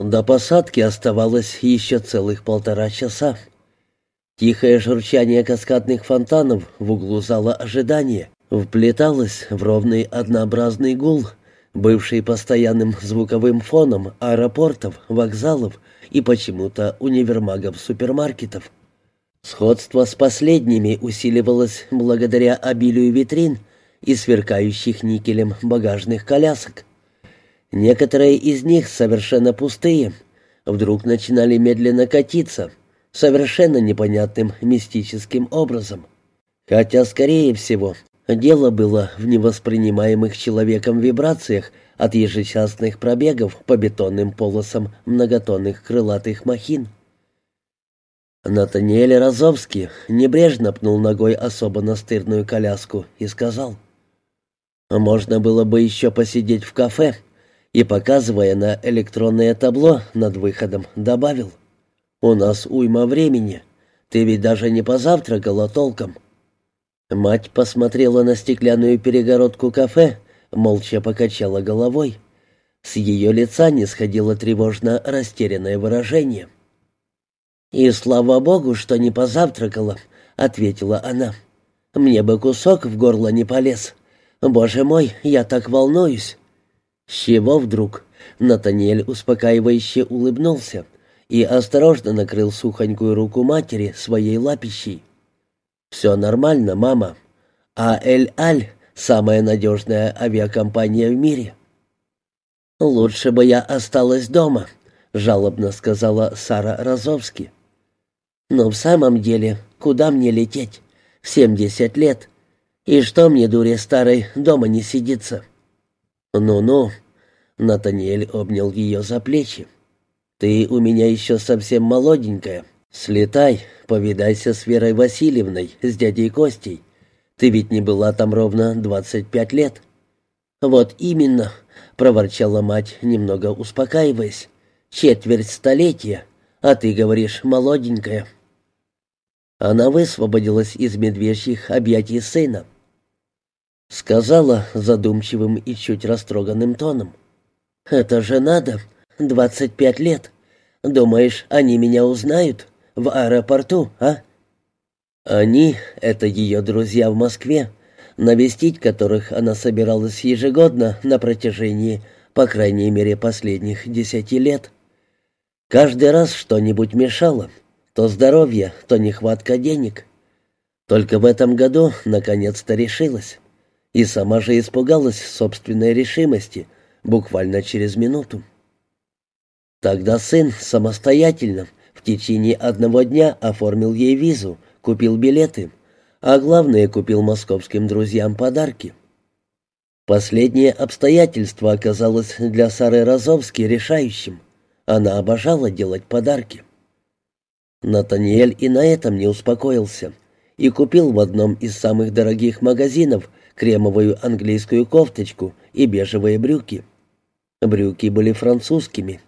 До посадки оставалось еще целых полтора часа. Тихое журчание каскадных фонтанов в углу зала ожидания вплеталось в ровный однообразный гул, бывший постоянным звуковым фоном аэропортов, вокзалов и почему-то универмагов-супермаркетов. Сходство с последними усиливалось благодаря обилию витрин и сверкающих никелем багажных колясок. Некоторые из них, совершенно пустые, вдруг начинали медленно катиться, совершенно непонятным мистическим образом. Хотя, скорее всего, дело было в невоспринимаемых человеком вибрациях от ежечасных пробегов по бетонным полосам многотонных крылатых махин. Натаниэль Розовский небрежно пнул ногой особо настырную коляску и сказал, «Можно было бы еще посидеть в кафе», и, показывая на электронное табло над выходом, добавил. «У нас уйма времени. Ты ведь даже не позавтракала толком». Мать посмотрела на стеклянную перегородку кафе, молча покачала головой. С ее лица не сходило тревожно растерянное выражение. «И слава богу, что не позавтракала», — ответила она. «Мне бы кусок в горло не полез. Боже мой, я так волнуюсь». «С чего вдруг?» Натаниэль успокаивающе улыбнулся и осторожно накрыл сухонькую руку матери своей лапищей. «Все нормально, мама. А Эль-Аль — самая надежная авиакомпания в мире». «Лучше бы я осталась дома», — жалобно сказала Сара Розовски. «Но в самом деле, куда мне лететь? В семьдесят лет. И что мне, дуре старой, дома не сидится?» «Ну-ну», — Натаниэль обнял ее за плечи. «Ты у меня еще совсем молоденькая. Слетай, повидайся с Верой Васильевной, с дядей Костей. Ты ведь не была там ровно двадцать пять лет». «Вот именно», — проворчала мать, немного успокаиваясь. «Четверть столетия, а ты говоришь молоденькая». Она высвободилась из медвежьих объятий сына. Сказала задумчивым и чуть растроганным тоном. «Это же надо. Двадцать пять лет. Думаешь, они меня узнают? В аэропорту, а?» Они — это ее друзья в Москве, навестить которых она собиралась ежегодно на протяжении, по крайней мере, последних десяти лет. Каждый раз что-нибудь мешало. То здоровье, то нехватка денег. Только в этом году наконец-то решилась и сама же испугалась собственной решимости буквально через минуту. Тогда сын самостоятельно в течение одного дня оформил ей визу, купил билеты, а главное, купил московским друзьям подарки. Последнее обстоятельство оказалось для Сары Розовски решающим. Она обожала делать подарки. Натаниэль и на этом не успокоился и купил в одном из самых дорогих магазинов кремовую английскую кофточку и бежевые брюки. Брюки были французскими.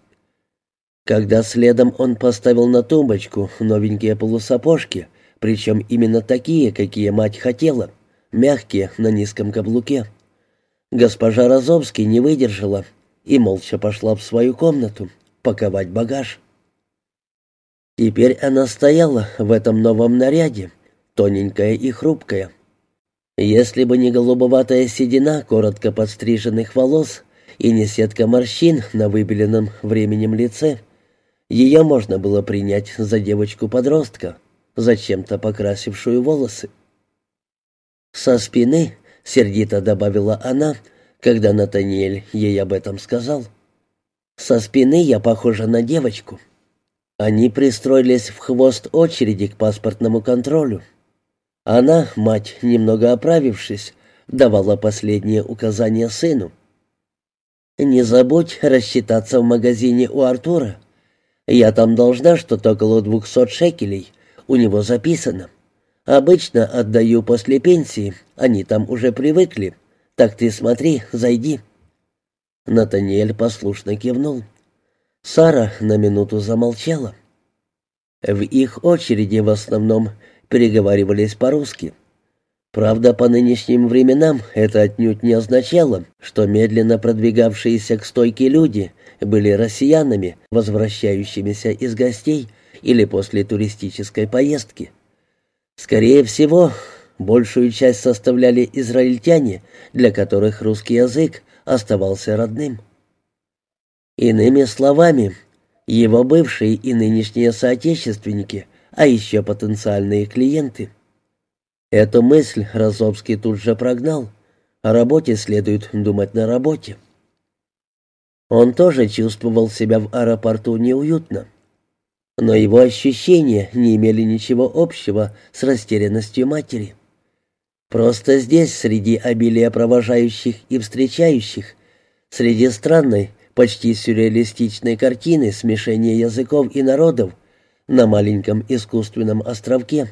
Когда следом он поставил на тумбочку новенькие полусапожки, причем именно такие, какие мать хотела, мягкие, на низком каблуке. Госпожа Розовский не выдержала и молча пошла в свою комнату паковать багаж. Теперь она стояла в этом новом наряде, тоненькая и хрупкая, если бы не голубоватая седина коротко подстриженных волос и не сетка морщин на выбеленном временем лице, ее можно было принять за девочку-подростка, зачем-то покрасившую волосы. «Со спины», — сердито добавила она, когда Натаниэль ей об этом сказал. «Со спины я похожа на девочку». Они пристроились в хвост очереди к паспортному контролю. Она, мать, немного оправившись, давала последние указания сыну. «Не забудь рассчитаться в магазине у Артура. Я там должна что-то около двухсот шекелей. У него записано. Обычно отдаю после пенсии, они там уже привыкли. Так ты смотри, зайди». Натаниэль послушно кивнул. Сара на минуту замолчала. В их очереди в основном переговаривались по-русски. Правда, по нынешним временам это отнюдь не означало, что медленно продвигавшиеся к стойке люди были россиянами, возвращающимися из гостей или после туристической поездки. Скорее всего, большую часть составляли израильтяне, для которых русский язык оставался родным. Иными словами, его бывшие и нынешние соотечественники, а еще потенциальные клиенты. Эту мысль Розовский тут же прогнал. О работе следует думать на работе. Он тоже чувствовал себя в аэропорту неуютно. Но его ощущения не имели ничего общего с растерянностью матери. Просто здесь, среди обилия провожающих и встречающих, среди странной, почти сюрреалистичной картины смешения языков и народов на маленьком искусственном островке,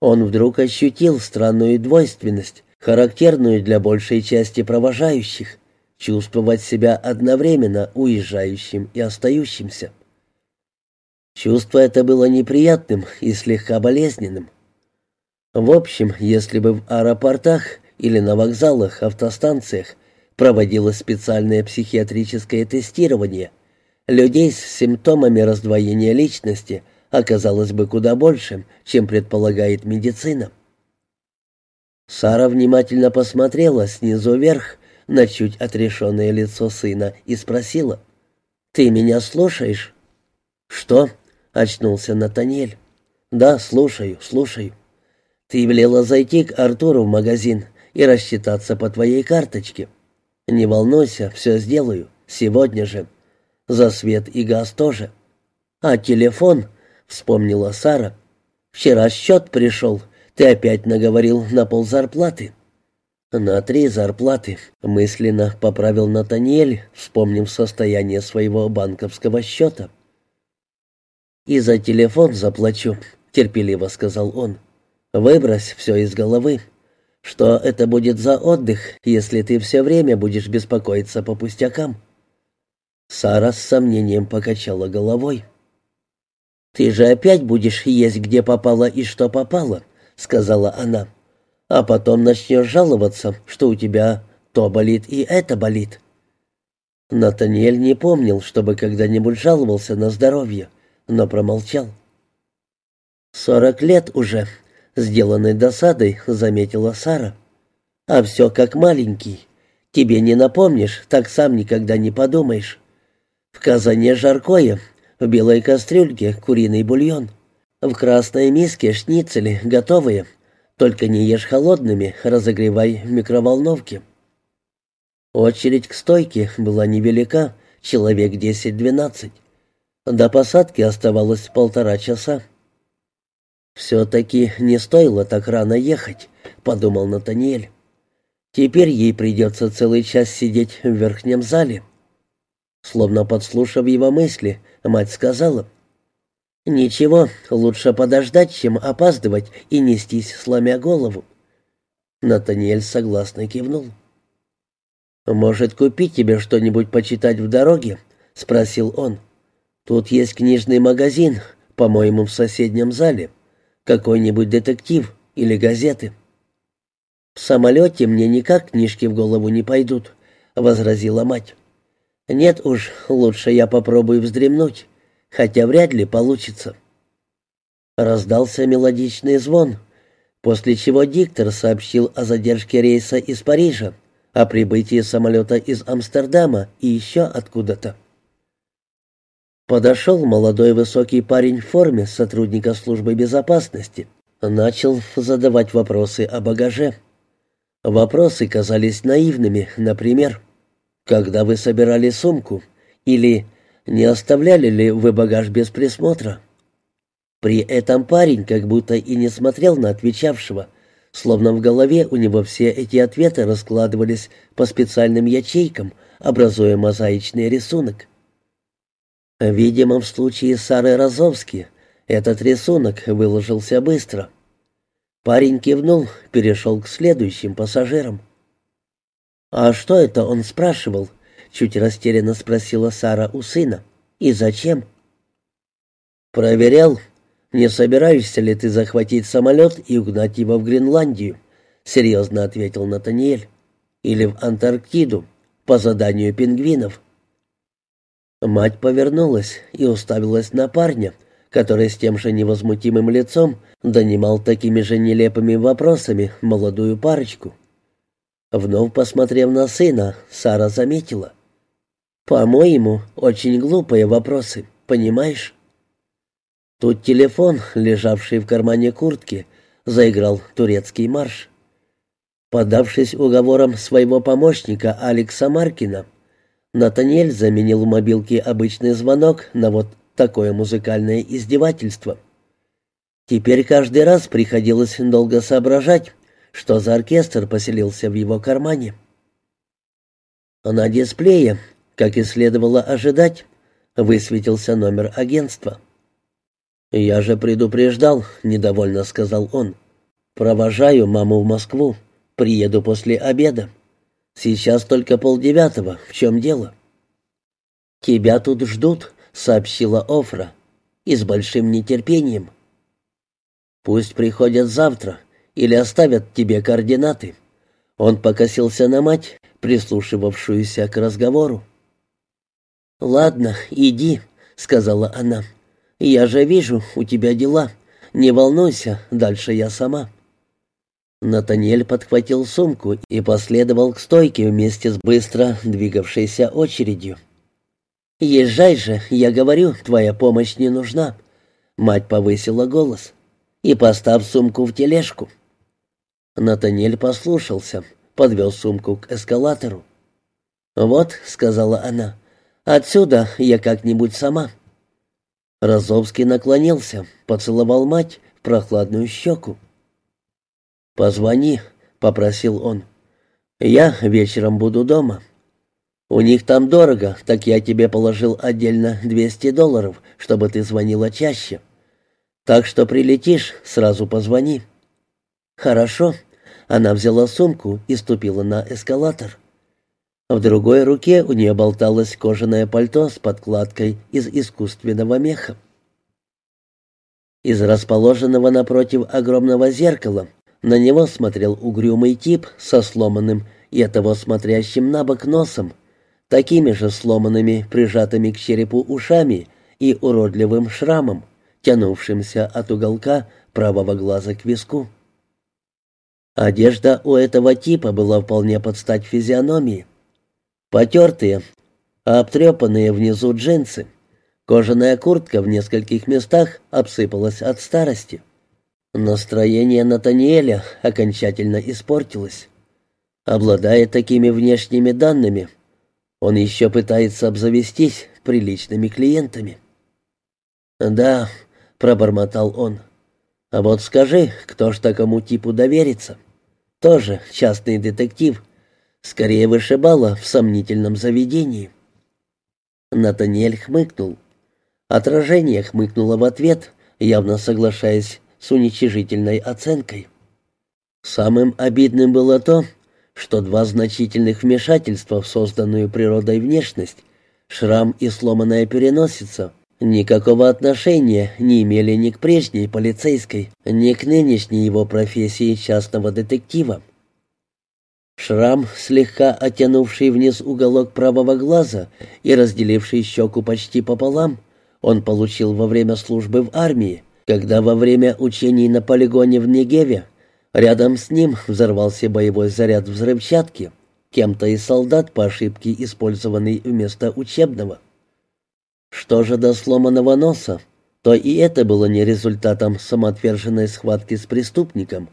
он вдруг ощутил странную двойственность, характерную для большей части провожающих, чувствовать себя одновременно уезжающим и остающимся. Чувство это было неприятным и слегка болезненным. В общем, если бы в аэропортах или на вокзалах, автостанциях проводилось специальное психиатрическое тестирование. Людей с симптомами раздвоения личности оказалось бы куда больше, чем предполагает медицина. Сара внимательно посмотрела снизу вверх на чуть отрешенное лицо сына и спросила, «Ты меня слушаешь?» «Что?» — очнулся Натаниэль. «Да, слушаю, слушаю. Ты велела зайти к Артуру в магазин и рассчитаться по твоей карточке». «Не волнуйся, все сделаю. Сегодня же. За свет и газ тоже». «А телефон?» — вспомнила Сара. «Вчера счет пришел. Ты опять наговорил на пол зарплаты». «На три зарплаты», — мысленно поправил Натаниэль, вспомнив состояние своего банковского счета. «И за телефон заплачу», — терпеливо сказал он. «Выбрось все из головы. Что это будет за отдых, если ты все время будешь беспокоиться по пустякам?» Сара с сомнением покачала головой. «Ты же опять будешь есть, где попало и что попало», — сказала она. «А потом начнешь жаловаться, что у тебя то болит и это болит». Натаниэль не помнил, чтобы когда-нибудь жаловался на здоровье, но промолчал. «Сорок лет уже», Сделанной досадой заметила Сара. «А все как маленький. Тебе не напомнишь, так сам никогда не подумаешь. В казане жаркое, в белой кастрюльке куриный бульон, в красной миске шницели готовые. Только не ешь холодными, разогревай в микроволновке». Очередь к стойке была невелика, человек десять-двенадцать. До посадки оставалось полтора часа. «Все-таки не стоило так рано ехать», — подумал Натаниэль. «Теперь ей придется целый час сидеть в верхнем зале». Словно подслушав его мысли, мать сказала, «Ничего, лучше подождать, чем опаздывать и нестись, сломя голову». Натаниэль согласно кивнул. «Может, купить тебе что-нибудь почитать в дороге?» — спросил он. «Тут есть книжный магазин, по-моему, в соседнем зале» какой-нибудь детектив или газеты. «В самолете мне никак книжки в голову не пойдут», — возразила мать. «Нет уж, лучше я попробую вздремнуть, хотя вряд ли получится». Раздался мелодичный звон, после чего диктор сообщил о задержке рейса из Парижа, о прибытии самолета из Амстердама и еще откуда-то. Подошел молодой высокий парень в форме сотрудника службы безопасности. Начал задавать вопросы о багаже. Вопросы казались наивными, например, «Когда вы собирали сумку?» или «Не оставляли ли вы багаж без присмотра?» При этом парень как будто и не смотрел на отвечавшего, словно в голове у него все эти ответы раскладывались по специальным ячейкам, образуя мозаичный рисунок. Видимо, в случае Сары Розовски этот рисунок выложился быстро. Парень кивнул, перешел к следующим пассажирам. «А что это он спрашивал?» — чуть растерянно спросила Сара у сына. «И зачем?» «Проверял, не собираешься ли ты захватить самолет и угнать его в Гренландию?» — серьезно ответил Натаниэль. «Или в Антарктиду, по заданию пингвинов». Мать повернулась и уставилась на парня, который с тем же невозмутимым лицом донимал такими же нелепыми вопросами молодую парочку. Вновь посмотрев на сына, Сара заметила. «По-моему, очень глупые вопросы, понимаешь?» Тут телефон, лежавший в кармане куртки, заиграл турецкий марш. Подавшись уговорам своего помощника Алекса Маркина, Натаниэль заменил в мобилке обычный звонок на вот такое музыкальное издевательство. Теперь каждый раз приходилось долго соображать, что за оркестр поселился в его кармане. На дисплее, как и следовало ожидать, высветился номер агентства. «Я же предупреждал», — недовольно сказал он. «Провожаю маму в Москву. Приеду после обеда». Сейчас только полдевятого. В чем дело?» «Тебя тут ждут», — сообщила Офра. «И с большим нетерпением». «Пусть приходят завтра или оставят тебе координаты». Он покосился на мать, прислушивавшуюся к разговору. «Ладно, иди», — сказала она. «Я же вижу, у тебя дела. Не волнуйся, дальше я сама». Натаниэль подхватил сумку и последовал к стойке вместе с быстро двигавшейся очередью. «Езжай же, я говорю, твоя помощь не нужна». Мать повысила голос. «И поставь сумку в тележку». Натаниэль послушался, подвел сумку к эскалатору. «Вот», — сказала она, — «отсюда я как-нибудь сама». Розовский наклонился, поцеловал мать в прохладную щеку. «Позвони», — попросил он. «Я вечером буду дома. У них там дорого, так я тебе положил отдельно 200 долларов, чтобы ты звонила чаще. Так что прилетишь, сразу позвони». «Хорошо». Она взяла сумку и ступила на эскалатор. В другой руке у нее болталось кожаное пальто с подкладкой из искусственного меха. Из расположенного напротив огромного зеркала на него смотрел угрюмый тип со сломанным и этого смотрящим на бок носом, такими же сломанными, прижатыми к черепу ушами и уродливым шрамом, тянувшимся от уголка правого глаза к виску. Одежда у этого типа была вполне под стать физиономии. Потертые, обтрепанные внизу джинсы. Кожаная куртка в нескольких местах обсыпалась от старости. Настроение Натаниэля окончательно испортилось. Обладая такими внешними данными, он еще пытается обзавестись приличными клиентами. «Да», — пробормотал он, — «а вот скажи, кто ж такому типу доверится? Тоже частный детектив, скорее вышибала в сомнительном заведении». Натаниэль хмыкнул. Отражение хмыкнуло в ответ, явно соглашаясь с уничижительной оценкой. Самым обидным было то, что два значительных вмешательства в созданную природой внешность, шрам и сломанная переносица, никакого отношения не имели ни к прежней полицейской, ни к нынешней его профессии частного детектива. Шрам, слегка оттянувший вниз уголок правого глаза и разделивший щеку почти пополам, он получил во время службы в армии, когда во время учений на полигоне в Негеве рядом с ним взорвался боевой заряд взрывчатки, кем-то из солдат по ошибке использованный вместо учебного. Что же до сломанного носа, то и это было не результатом самоотверженной схватки с преступником,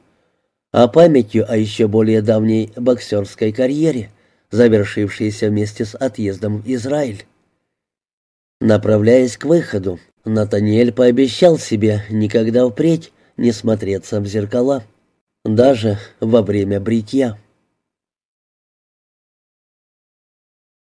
а памятью о еще более давней боксерской карьере, завершившейся вместе с отъездом в Израиль. Направляясь к выходу, Натаниэль пообещал себе никогда впредь не смотреться в зеркала, даже во время бритья.